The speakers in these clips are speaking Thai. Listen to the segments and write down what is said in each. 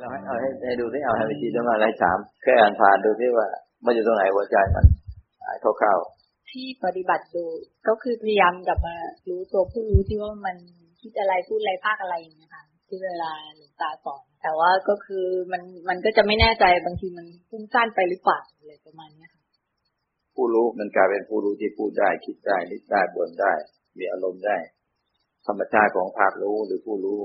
เราให้เอาให้ให้ดูที่เอาให้ไปชี้ตรงอะไรถามแค่อ่านผ่านดูที่ว่า มันอยู่ตรงไหนหัวใจมันหายคร่าวที่ปฏิบัติดูก็คือพยายามกลับมารู้ตัวผู้รู้ที่ว่ามันคิดอะไรพูดอะไรภาคอะไรอย่างเงี้ยค่ะที่เวลาหลวงตาสอน แต่ว่าก็คือมันมันก็จะไม่แน่ใจบางทีมันฟุ้งซ่านไปหรือเปล่าอะไรประมาณเนี้ยค่ะๆผู้รู้มันกลายเป็นผู้รู้ที่พูดได้คิดได้นึกได้บ่นได้ มีอารมณ์ได้ ธรรมชาติของภาครู้หรือผู้รู้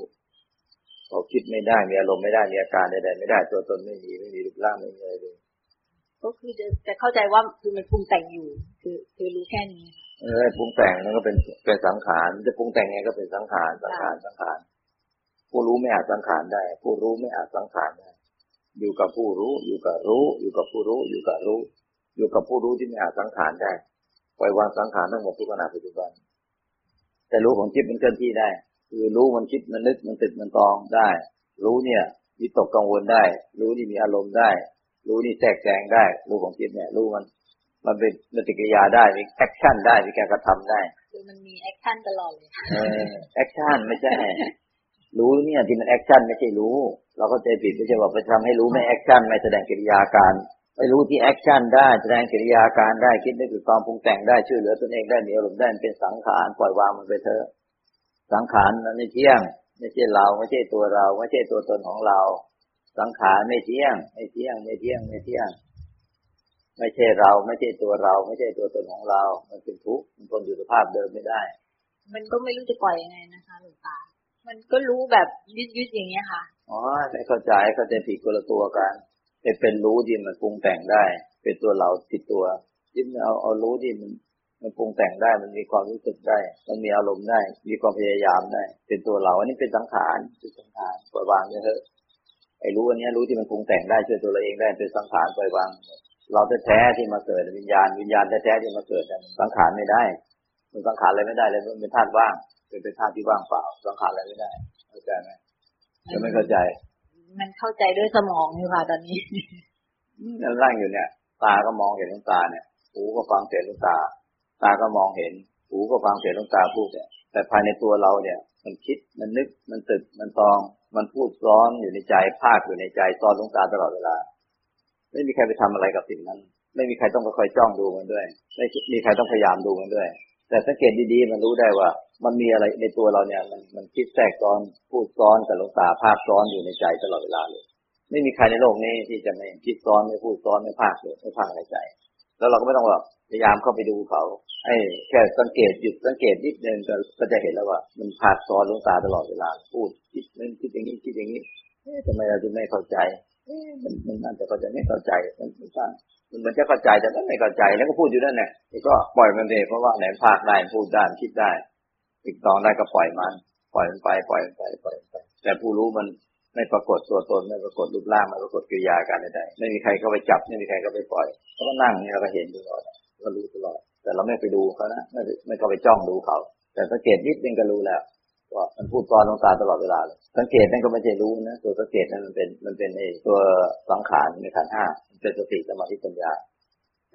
เขาคิดไม่ได้มีอารมณ์ไม่ได้มีอาการใดๆไม่ได้ตัวตนไม่มีไม่มีรูปร่างไม่มีอะไรเลยก็คือจะจะเข้าใจว่าคือมันปรุงแต่งอยู่ คือคือรู้แค่นี้เออปรุงแต่งมันก็เป็นเป็นสังขารจะปรุงแต่งไงก็เป็นสังขารสังขารสังขาร ผู้รู้ไม่อาจสังขารได้ ผู้รู้ไม่อาจสังขารได้ อยู่กับผู้รู้ อยู่กับรู้ อยู่กับผู้รู้ อยู่กับรู้ อยู่กับผู้รู้ที่ไม่อาจสังขารได้ปล่อยวางสังขารทั้งหมดทุกขณะปัจจุบัน แต่รู้ของจิตมันเคลื่อนที่ได้ คือรู้มันคิดมันนึกมันตรึกมันตรองได้ รู้เนี่ยวิตกกังวลได้ รู้นี่มีอารมณ์ได้ รู้นี่แทรกแซงได้ รู้ของจิตเนี่ย รู้มัน มันเป็นปฏิกิริยาได้มี action ได้มีการกระทำได้ คือมันมี action ตลอดเลยเออ action ไม่ใช่ รู้เนี่ยที่มัน action ไม่ใช่รู้ เราเข้าใจผิดไม่ใช่ว่าไปทำให้รู้ไม่ action ไม่แสดงกิริยาการไม่รู้ที่แอคชั่นได้แสดงกิริยาการได้คิดนึกถึงความปรุงแต่งได้ช่วยเหลือตนเองได้มีอารมได้เป็นสังขารปล่อยวางมันไปเถอะสังขารมันไม่เที่ยง ไม่ใช่เราไม่ใช่ตัวเรา ไม่ใช่ตัวตนของเรา สังขารไม่เที่ยง ไม่เที่ยง ไม่เที่ยง ไม่เที่ยง ไม่ใช่เรา ไม่ใช่ตัวเรา ไม่ใช่ตัวตนของเรา มันเป็นทุกข์มันทนอยู่สภาพเดิมไม่ได้ มันก็ไม่รู้จะปล่อยยังไงนะคะหลวงตา มันก็รู้แบบยืดยืดอย่างเงี้ยค่ะ อ๋อไม่เข้าใจเข้าใจผิดคนละตัวกันไอ้เป็นรู้ที่มันปรุงแต่งได้ เป็นตัวเราติดตัวยิ่งเอาเอารู้ที่มันมันปรุงแต่งได้ มันมีความรู้สึกได้ มันมีอารมณ์ได้ มีความพยายามได้ เป็นตัวเรา อันนี้เป็นสังขารเป็นสังขารปล่อยวางเนี่เถอะไอ้รู้อันนี้รู้ที่มันปรุงแต่งได้ช่วยตัวเราเองได้เป็นสังขารปล่อยวาง เราแท้ๆที่มาเกิดวิญญาณวิญญาณแท้ๆที่มาเกิดเนี่ยมันสังขารไม่ได้ มันสังขารอะไรไม่ได้เลยมันเป็นธาตุว่าง เป็นเป็นธาตุที่ว่างเปล่าสังขารอะไรไม่ได้ เข้าใจไหมจะไม่เข้าใจ มันเข้าใจด้วยสมองอยู่ค่ะตอนนี้นั่นร่างอยู่เนี่ย ตาก็มองเห็นลูกตาเนี่ย หูก็ฟังเสียงลูกตา ตาก็มองเห็น หูก็ฟังเสียงลูกตาพูดเนี่ยแต่ภายในตัวเราเนี่ย มันคิดมันนึกมันตึกมันตอง มันพูดซ้อนอยู่ในใจภาคอยู่ในใจซ้อนลูกตาตลอดเวลา ไม่มีใครไปทำอะไรกับสิ่งนั้น ไม่มีใครต้องคอยจ้องดูมันด้วย ไม่มีใครต้องพยายามดูมันด้วย แต่สังเกตดีๆ มันรู้ได้ว่า มันมีอะไรในตัวเราเนี่ย มันมันคิดแทรกซ้อนพูดซ้อนกับลูกตาภาคซ้อนอยู่ในใจตลอดเวลาเลย ไม่มีใครในโลกนี้ที่จะไม่คิดซ้อนไม่พูดซ้อนไม่พากเลยไม่พากในใจ แล้วเราก็ไม่ต้องแบบพยายามเข้าไปดูเขาไอ้แค่สังเกตหยุดสังเกตนิดนึงก็ก็จะเห็นแล้วว่า มันพากซ้อนลงตาตลอดเวลา พูดคิดนั่นคิดอย่างนี้คิดอย่างนี้เอ๊ะทำไมเราถึงไม่เข้าใจ มันมันน่าจะเข้าใจไม่เข้าใจมันมันมันมันเหมือนจะเข้าใจแต่มันไม่เข้าใจแล้วก็พูดอยู่นั่นแหละก็ปล่อยมันเองเพราะว่าไหนพากได้พูดได้คิดได้ ติดตองได้ก็ปล่อยมันปล่อยมันไปปล่อยมันไปปล่อยมันไปแต่ผู้รู้มันไม่ปรากฏตัวตนไม่ปรากฏรูปร่างไม่ปรากฏกิริยาการใดๆไม่มีใครเข้าไปจับไม่มีใครเข้าไปปล่อยเขาก็นั่งนี่เราก็เห็นตลอดก็รู้ตลอด แต่เราไม่ไปดูเขานะไม่ไม่เข้าไปจ้องดูเขา แต่สังเกตนิดนึงก็รู้แล้ว ว่ามันพูดซ้อนลงตาตลอดเวลาเลยสังเกตนั่นก็ไม่ใช่รู้นะตัวสังเกตนั้นมันเป็นมันเป็นไอ้ตัวสังขารในขันห้าเป็นสติสมาธิปัญญา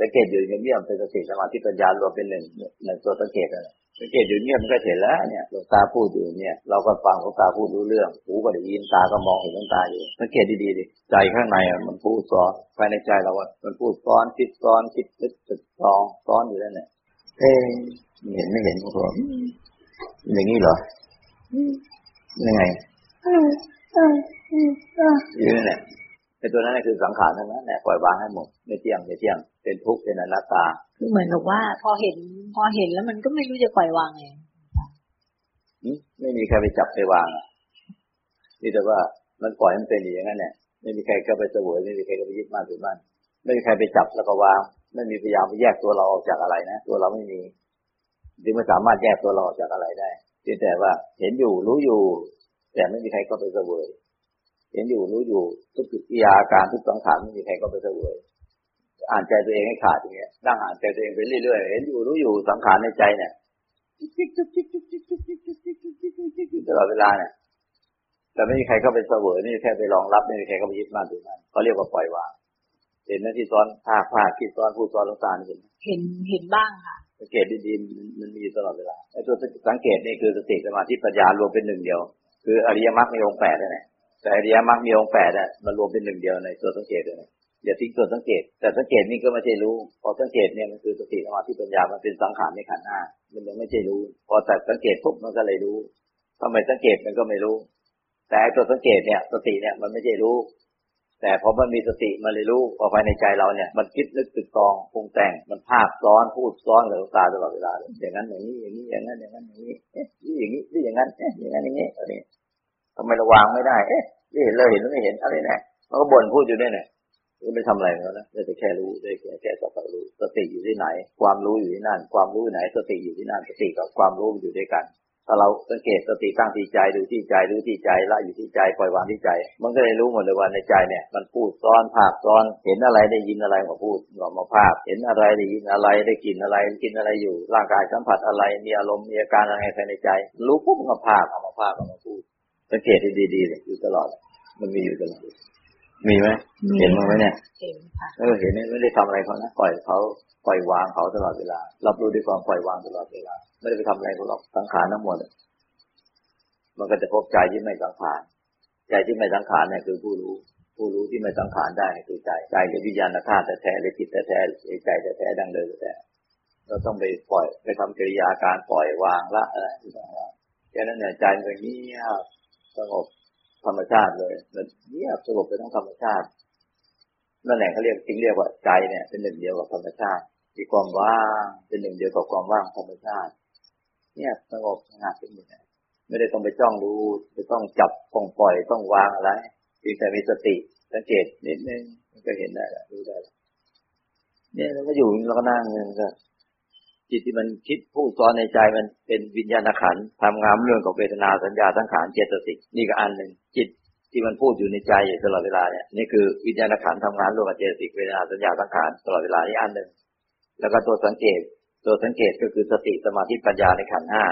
สังเกตอยู่เงียบๆเป็นสติสมาธิปัญญารวมเป็นหนึ่งหนึ่งตัวสังเกตนั่นแหละสังเกตอยู่เงียบมันก็เห็นแล้วเนี่ยหลวงตาพูดอยู่เนี่ย เราก็ฟังหลวงตาพูดรู้เรื่อง หูก็ได้ยินตาก็มองเห็นหลวงตาอยู่สังเกตดีๆดิใจข้างในอะมันพูดซ้อนภายในใจเราอะมันพูดซ้อนคิดซ้อนคิดนึกตึกตองซ้อนอยู่นั่นแหละเอ๊ะเห็นไม่เห็นพวกเราอย่างนี้เหรอ ยังไงอยู่นั่นแหละไอ้ตัวนั้นน่ะคือสังขารทั้งนั้นแหละปล่อยวางให้หมดไม่เที่ยงไม่เที่ยง เป็นทุกข์เป็นอนัตตา คือเหมือนกับว่า พอเห็น พอเห็นแล้วมันก็ไม่รู้จะปล่อยวางไงอืมไม่มีใครไปจับไปวางอะนี่แต่ว่ามันปล่อยให้มันเป็นอย่างนั้นเนี่ยไม่มีใครก็ไปเสวยไม่มีใครก็ไปยึดมั่นถือมั่นไม่มีใครไปจับแล้วก็วาง ไม่มีพยายามไปแยกตัวเราออกจากอะไรนะตัวเราไม่มีจึงไม่สามารถแยกตัวเราออกจากอะไรได้เพียงแต่ว่าเห็นอยู่รู้อยู่ แต่ไม่มีใครก็ไปเสวยเห็นอยู่รู้อยู่ทุกกิริยาการทุกสังขารไม่มีใครก็ไปเสวยอ่านใจตัวเองให้ขาดอย่างเงี้ยนั่งอ่านใจตัวเองไปเรื่อยๆเห็นอยู่รู้อยู่สังขารในใจเนี่ยตลอดเวลาเนี่ยแต่ไม่มีใครเข้าไปเสวยไม่มีใครไปรองรับไม่มีใครเข้าไปยึดมั่นถือมั่นเขาเรียกว่าปล่อยวางเห็นไหมที่ซ้อนภาคภาคที่ซ้อนพูดซ้อนลงตาเห็นเห็นเห็นบ้างค่ะ สังเกตดีๆมันมีตลอดเวลาไอ้ตัวสังเกตนี่คือสติสมาธิปัญญารวมเป็นหนึ่งเดียว คืออริยมรรคมีองค์แปดนั่นแหละแต่อริยมรรคมีองค์แปดอะมันรวมเป็นหนึ่งเดียวในตัวสังเกตเลยอย่าทิ้งตัวสังเกต แต่สังเกตนี่ก็ไม่ใช่รู้ พอสังเกตเนี่ยมันคือสติสมาธิปัญญา มันเป็นสังขารในขันธ์ห้า มันยังไม่ใช่รู้ พอแต่สังเกตปุ๊บมันก็เลยรู้ทำไมสังเกตมันก็ไม่รู้ แต่ตัวสังเกตเนี่ยสติเนี่ยมันไม่ใช่รู้ แต่พอมันมีสติมันเลยนรู้พอภายในใจเราเนี่ย มันคิดนึกตึกตองปรุงแต่งมันภาพซ้อนพูดซ้อนกับตาตลอดเวลาเลยอย่างนั้นอย่างนี้อย่างนี้อย่างนั้นอย่างนั้นอย่างนี้เอ๊ะนี่อย่างนี้นี่อย่างนั้นเอ๊ะอย่างนั้นอย่างนี้อะไรทำไมราวางไม่ได้เอ๊ะนี่เห็นเลยเห็นแล้วไม่เห็นอะไรเนี่ยมันก็บ่นพูดอยู่เนี่ยเนี่ยไม่ทำอะไรมันนะได้แต่แค่รู้ได้แค่แค่สักแต่รู้สติอยู่ที่ไหน ความรู้อยู่ที่นั่น ความรู้ไหนสติอยู่ที่นั่นสติกับความรู้อยู่ด้วยกัน ถ้าเราสังเกตสติตั้งที่ใจดูที่ใจดูที่ใจละอยู่ที่ใจปล่อยวางที่ใจ มันก็เลยรู้หมดเลยว่าในใจเนี่ย มันพูดซ้อนภาพซ้อน เห็นอะไรได้ยินอะไรมาพูดออกมาภาพ เห็นอะไรได้ยินอะไรได้กลิ่นอะไรกินอะไรอยู่ ร่างกายสัมผัสอะไรมีอารมณ์มีอาการอะไรภายในใจ รู้ปุ๊บมันก็ภาพเอามาภาพเอามาพูด สังเกตให้ดีๆเลยอยู่ตลอด มันมีอยู่ตลอดมีไหมมีเห็นมั้ยเนี่ยเห็นค่ะเออเห็นไหมไม่ได้ทำอะไรเขานะปล่อยเขา ปล่อยวางเขาตลอดเวลา รับรู้ด้วยความปล่อยวางตลอดเวลา ไม่ได้ไปทำอะไรเขาหรอกสังขารทั้งหมดอะมันก็จะพบใจที่ไม่สังขารใจที่ไม่สังขารเนี่ยคือผู้รู้ ผู้รู้ที่ไม่สังขารได้คือใจใจคือวิญญาณธาตุแต่แท้หรือจิตแต่แท้หรือใจแต่แท้ดังเดิมแต่แท้เราต้องไปปล่อยไปทำกิริยาการปล่อยวางละอะไรต่างๆแค่นั้นเนี่ยใจมันเงียบสงบธรรมชาติเลยมันเงียบสงบไปทั้งธรรมชาตินั่นแหละเขาเรียกจึงเรียกว่าใจเนี่ยเป็นหนึ่งเดียวกับธรรมชาติ มีความว่างเป็นหนึ่งเดียวกับความว่างธรรมชาติเนี่ยสงบสงัดเป็นหนึ่งไม่ได้ต้องไปจ้องรู้จะต้องจับต้องปล่อยต้องวางอะไรเพียงแต่มีสติสังเกตนิดนึงมันก็เห็นได้แล้วรู้ได้แล้วเนี่ยเราก็อยู่เราก็นั่งเนี่ยก็จิตที่มันคิดพูดซ้อนในใจมันเป็นวิญญาณขันธ์ทำงานเรื่องของเวทนาสัญญาสังขารเจตสิกนี่ก็อันหนึ่งจิตที่มันพูดอยู่ในใจอยู่ตลอดเวลาเนี่ยนี่คือวิญญาณขันธ์ทำงานร่วมกับเจตสิกเวทนาสัญญาสังขารตลอดเวลานี่อันหนึ่ง แล้วก็ตัวสังเกต ตัวสังเกตก็คือสติสมาธิปัญญาในขันห้า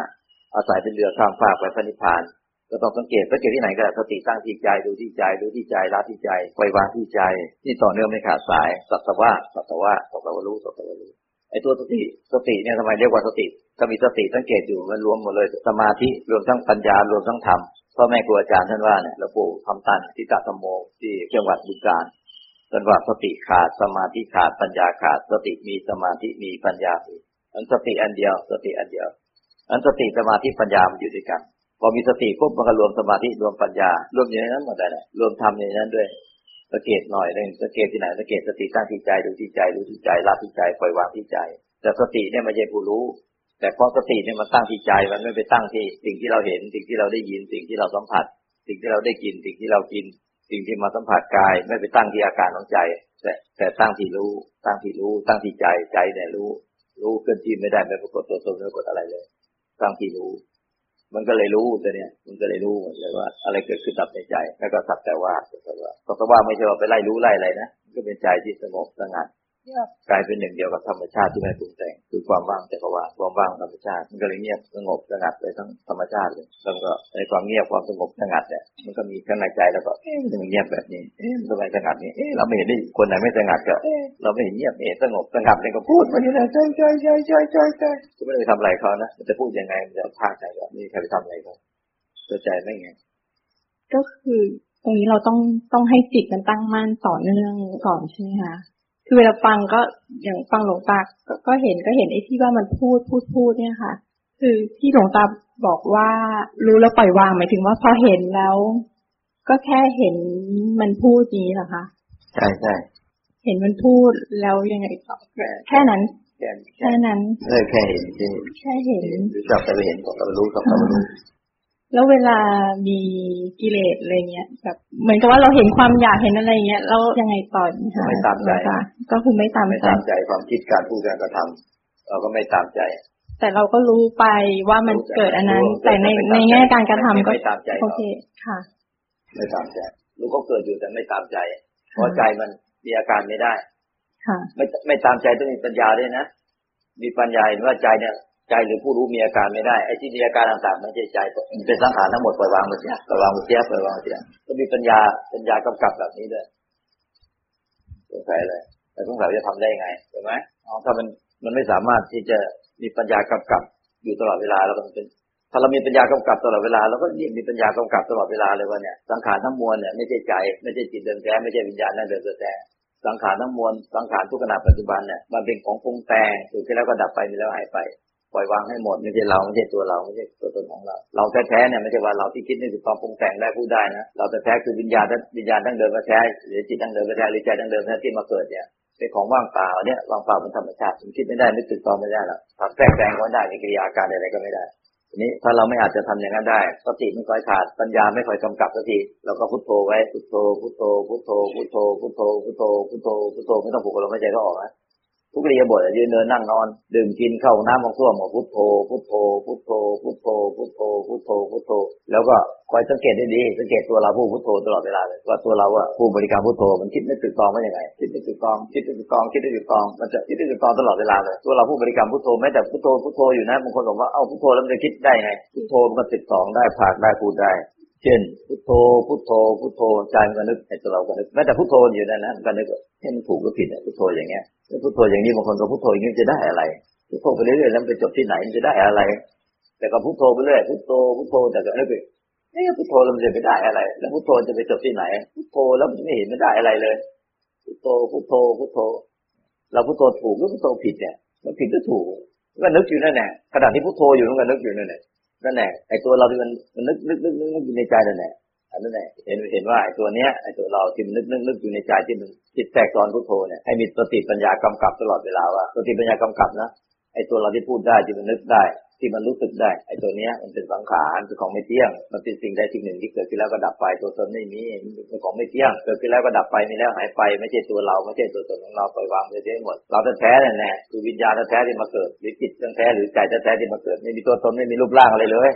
อาศัยเป็นเรือข้ามฟากไปพระนิพพาน ก็ต้องสังเกตสังเกตที่ไหนก็สติตั้งที่ใจดูที่ใจดูที่ใจละที่ใจปล่อยวางที่ใจนี่ต่อเนื่องไม่ขาดสายสักว่าสักว่าสักว่ารู้สักว่ารู้ไอ้ตัวสติสติเนี่ยทำไมเรียกว่าสติก็มีสติสังเกตอยู่มันรวมหมดเลยสมาธิรวมทั้งปัญญารวมทั้งธรรมพ่อแม่ครูอาจารย์ท่านว่าเนี่ยหลวงปู่คำตันที่ตาธรรมโมที่จังหวัดบึงกาฬ ท่านว่าสติขาดสมาธิขาดปัญญาขาด สติมีสมาธิมีปัญญามีอันสติอันเดียว สติอันเดียว อันสติสมาธิปัญญามันอยู่ด้วยกัน พอมีสติปุ๊บมันก็รวมสมาธิรวมปัญญารวมอยู่ในนั้นหมดเลยนะรวมทำอยู่ในนั้นด้วยสังเกตหน่อยหนึ่งสังเกตที่ไหนสังเกตสติตั้งที่ใจดูที่ใจดูที่ใจละที่ใจปล่อยวางที่ใจ แต่สติเนี่ยไม่ใช่ผู้รู้ แต่เพราะสติเนี่ยมันตั้งที่ใจมันไม่ไปตั้งที่ สิ่งที่เราเห็นสิ่งที่เราได้ยินสิ่งที่เราสัมผัส สิ่งที่เราได้กินสิ่งที่เรากิน สิ่งที่มาสัมผัสกายไม่ไปตั้งที่อาการของใจ แต่แต่ตั้งที่รู้ ตั้งที่รู้ ตั้งที่ใจใจเนี่ยรู้ รู้เคลื่อนที่ไม่ได้ไม่ปรากฏตัวตนไม่ปรากฏอะไรเลย ตั้งที่รู้ มันก็เลยรู้แต่เนี่ย มันก็เลยรู้หมดเลยว่า อะไรเกิดขึ้นดับในใจ แล้วก็สักแต่ว่าสักแต่ว่าสักแต่ว่าไม่ใช่ว่าไปไล่รู้ไล่อะไรนะก็เป็นใจที่สงบสงัด กลายเป็นหนึ่งเดียวกับธรรมชาติที่ไม่ปรุงแต่ง คือความว่างจักรวาลความว่างธรรมชาติ มันก็เลยเงียบสงบสงัดไปทั้งธรรมชาติเลยแล้วก็ในความเงียบความสงบสงัดเนี่ยมันก็มีข้างในใจแล้วก็เอ๊ะมันเงียบแบบนี้เอ๊ะมันทำไมสงัดนี้เอ๊ะเราไม่เห็นได้คนไหนไม่สงัดก็เอ๊ะเราไม่เห็นเงียบไม่เห็นสงบสงัดเลยก็พูดมันอยู่นะใช่ใช่ใช่ใช่ใช่ใช่ก็ไม่ได้ไปทำอะไรเขานะมันจะพูดยังไงมันจะพาใจก็ไม่มีใครไปทำอะไรเขาตัวใจไม่ไงก็คือตรงนี้เราต้องต้องให้จิตมันตั้งมั่นต่อเนื่องก่อนใช่ไหมคะ คือเวลาฟังก็อย่างฟังหลวงตาก็ก็เห็นก็เห็นไอ้ที่ว่ามันพูดพูดพูดเนี่ยค่ะ คือที่หลวงตาบอกว่ารู้แล้วปล่อยวางหมายถึงว่าพอเห็นแล้ว ก็แค่เห็นมันพูดอย่างนี้เหรอคะใช่ใช่เห็นมันพูดแล้วยังไงต่อแค่นั้นแค่แค่นั้นเออแค่เห็นแค่เห็นแค่เห็นรู้จักแต่ไปเห็นก็รู้สักแต่รู้ แล้วเวลามีกิเลสอะไรเงี้ยแบบเหมือนกับว่าเราเห็นความอยากเห็นอะไรเงี้ยแล้วยังไงต่อคะไม่ตามใจหลวงตก็คือไม่ตามไม่ใจตามใจความคิดการพูดการกระทำเราก็ไม่ตามใจ แต่เราก็รู้ไปว่ามันเกิดอันนั้น แต่ในในแง่การกระทำก็ไม่ตามใจโอเคค่ะ ไม่ตามใจลูกก็เกิดอยู่แต่ไม่ตามใจ เพราะใจมันมีอาการไม่ได้ ค่ะ ไม่ไม่ตามใจต้องมีปัญญาด้วยนะมีปัญญาเห็นว่าใจเนี่ย ใจหรือผู้รู้มีอาการไม่ได้ไอ้ที่มีอาการต่างๆไม่ใช่ใจเป็นสังขารทั้งหมดปล่อยวางหมดเสียปล่อยวางหมดเสียปล่อยวางหมดเสียก็มีปัญญาปัญญากำกับแบบนี้ด้วยสงสัยเลยแต่สงสัยจะทำได้ไงใช่ไหมถ้ามันมันไม่สามารถที่จะมีปัญญากำกับอยู่ตลอดเวลาแล้วมันเป็นถ้าเรามีปัญญากำกับตลอดเวลาเราก็ยิ่งมีปัญญากำกับตลอดเวลาเลยว่าเนี่ยสังขารทั้งมวลเนี่ยไม่ใช่ใจไม่ใช่จิตเดิมแท้ไม่ใช่วิญญาณนั่นเดิมแท้สังขารทั้งมวลสังขารทุกขณะปัจจุบันเนี่ยมันเป็นของปรุงแต่งถูกที่แล้วก็ดับไปมีแล้วหายไป ปล่อยวางให้หมดไม่ใช่เราไม่ใช่ตัวเราไม่ใช่ตัวตนของเรา เราแท้ๆเนี่ยไม่ใช่ว่าเราที่คิดนี่คือความปรุงแต่งได้พูดได้นะเราแท้ๆคือวิญญาณวิญญาณตั้งเดิมแท้หรือจิตตั้งเดิมแท้หรือใจตั้งเดิมแท้ที่มาเกิดเนี่ยเป็นของว่างเปล่าเนี่ยว่างเปล่าเป็นธรรมชาติมันคิดไม่ได้นึกตึกตอไม่ได้หรอกทำแทรกแซงก็ได้มีกิริยาการอะไรก็ไม่ได้ทีนี้ถ้าเราไม่อาจจะทำอย่างนั้นได้สติไม่ค่อยขาดปัญญาไม่ค่อยกำกับสักทีเราก็พุทโธไว้พุทโธพุทโธพุทโธพุทโธพุทโธพุทโธพุทโธพุทโธไม่ต้องผูกลมหายใจก็ออกนะ ทุกเรียบทยืนเดินนั่งนอน ดื่มกินเข้าน้ำของส้วมพุทโธพุทโธพุทโธพุทโธพุทโธพุทโธพุทโธ แล้วก็คอยสังเกตได้ดีสังเกตตัวเราผู้พุทโธตลอดเวลาเลยว่าตัวเราอะผู้บริการพุทโธมันคิดไม่ตึกตองไม่ยังไงคิดไม่ตึกตองคิดไม่ตึกตองคิดไม่ตึกตองมันจะคิดไม่ตึกตองตลอดเวลาเลยตัวเราผู้บริการพุทโธแม้แต่พุทโธพุทโธอยู่นะบางคนบอกว่าเอ้าพุทโธแล้วมันจะคิดได้ไงพุทโธมันก็ตึกตองได้ผากได้พูดได้ เช่นพุทโธพุทโธพุทโธใจมันก็นึกไอ้ตัวเราก็นึกแม้แต่พุทโธอยู่นั่นนะมันก็นึกให้มันถูกหรือผิดพุทโธอย่างเงี้ยพุทโธอย่างนี้บางคนก็พุทโธอย่างนี้จะได้อะไรพุทโธไปเรื่อยๆแล้วไปจบที่ไหนมันจะได้อะไร แต่ก็พุทโธไปเรื่อยพุทโธพุทโธแต่ก็นึกไปเอ๊ะพุทโธแล้วมันจะไปได้อะไร แล้วพุทโธจะไปจบที่ไหนพุทโธแล้วมันไม่เห็นมันได้อะไรเลยพุทโธพุทโธพุทโธ เราพุทโธถูกหรือพุทโธผิดเนี่ยมันผิดหรือถูกก็นึกอยู่นั่นแหละขณะที่พุทโธอยู่มันก็นึกอยู่นั่นแหละ นั่นแหละไอ้ตัวเราที่มันมันนึกนึกนึกนึกอยู่ในใจนั่นแหละอันนั้นแหละเห็นเห็นว่าไอ้ตัวเนี้ยไอ้ตัวเราที่มันนึกนึกนึกอยู่ในใจที่มันจิตแทรกซ้อนพุทโธเนี่ยให้มีสติปัญญากำกับตลอดเวลาว่าสติปัญญากำกับนะ อ้ตัวเราที่พูดได้ที่มันนึกได้ ที่มันรู้สึกได้ ไอ้ตัวเนี้ยมันเป็นสังขารเป็นของไม่เที่ยง มันเป็นสิ่งใดสิ่งหนึ่งที่เกิดขึ้นแล้วก็ดับไป ตัวตนไม่มีมันเป็นของไม่เที่ยง เกิดขึ้นแล้วก็ดับไปมีแล้วหายไป ไม่ใช่ตัวเราไม่ใช่ตัวตนของเราปล่อยวางไปเสียหมด เราแท้ๆนั่นแหละคือวิญญาณแท้ๆที่มาเกิดหรือจิตแท้ๆหรือใจแท้ๆที่มาเกิดไม่มีตัวตนไม่มีรูปร่างอะไรเลย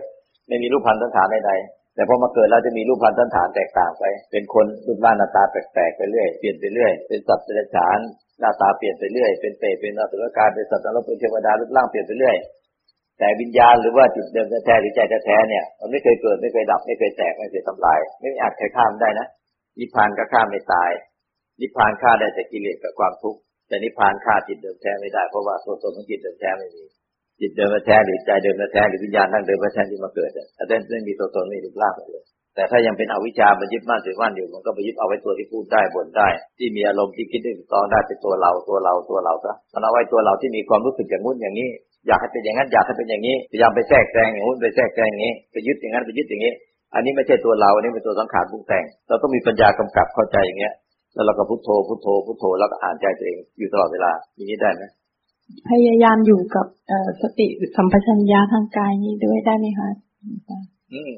ไม่มีรูปพันธสันฐานใดๆแต่พอมาเกิดเราจะมีรูปพันธสันฐานแตกต่างไป เป็นคนรูปร่างหน้าตาแปลกๆไปเรื่อย เปลี่ยนไปเรื่อย เป็นสัตว์เดรัจฉาน หน้าตาเปลี่ยนไปเรื่อย เป็นเปรตเป็นอสุรกายเป็นสัตว์นรกเป็นเทวดารูปร่างเปลี่ยนไปเรื่อย แต่วิญญาณหรือว่าจุดเดิมแท้หรือใจแท้เนี่ยมันไม่เคยเกิดไม่เคยดับไม่เคยแตกไม่เคยทำลาย ไม่อาจใครข้ามได้นะนิพพานก็ข้ามไม่ตาย นิพพานฆ่าได้แต่กิเลสกับความทุกข์แต่นิพพานฆ่าจิตเดิมแท้ไม่ได้เพราะว่าตัวตนของจิตเดิมแท้ไม่มีจิตเดิมแท้หรือใจเดิมแท้หรือวิญญาณทั้งเดิมแท้ที่มาเกิดแต่แต่ไม่มีตัวตนไม่มีรูปร่างเลย แต่ถ้ายังเป็นอวิชชามันยึดมั่นถือมั่นอยู่มันก็ไปยึดเอาไว้ตัวที่พูดได้บ่นได้ ที่มีอารมณ์ที่คิดได้ตองได้เป็นตัวเราตัวเราตัวเราซะมันเอาไว้ตัวเราที่มีความรู้สึกอย่างนู้นอย่างนี้ อยากให้เป็นอย่างนั้นอยากให้เป็นอย่างนี้พยายามไปแทรกแซงอย่างนู้นไปแทรกแซงอย่างนี้ไปยึดอย่างนั้นไปยึดอย่างนี้ อันนี้ไม่ใช่ตัวเราอันนี้เป็นตัวสังขารปรุงแต่ง เราต้องมีปัญญากำกับเข้าใจอย่างเงี้ย แล้วเราก็พุทโธพุทโธพุทโธแล้วก็อ่านใจตัวเองอยู่ตลอดเวลาอย่างนี้ได้ไหมพยายามอยู่กับสติสัมปชัญญะทางกายนี้ด้วยได้ไหมคะ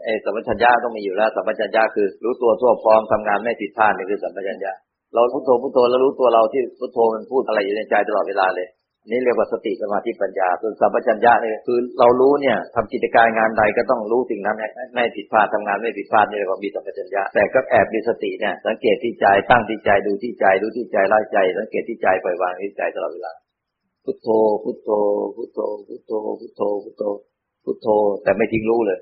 ไอ้สัมปชัญญะต้องมีอยู่แล้วสัมปชัญญะคือรู้ตัวทั่วพร้อมทำงานไม่ผิดพลาดนี่คือสัมปชัญญะเราพุทโธพุทโธแล้วรู้ตัวเราที่พุทโธมันพูดอะไรอยู่ในใจตลอดเวลาเลย นี่เรียกว่าสติสมาธิปัญญาส่วนสัมปชัญญะเนี่ยคือเรารู้เนี่ยทำกิจการงานใดก็ต้องรู้สิ่งนั้นไม่ผิดพลาดทำงานไม่ผิดพลาดนี่เรียกว่ามีสัมปชัญญะแต่ก็แอบมีสติเนี่ยสังเกตที่ใจตั้งที่ใจดูที่ใจรู้ที่ใจไล่ใจ สังเกตที่ใจปล่อยวางที่ใจตลอดเวลาพุทโธพุทโธพุทโธพุทโธพุทโธพุทโธพุทโธแต่ไม่ทิ้งรู้เลย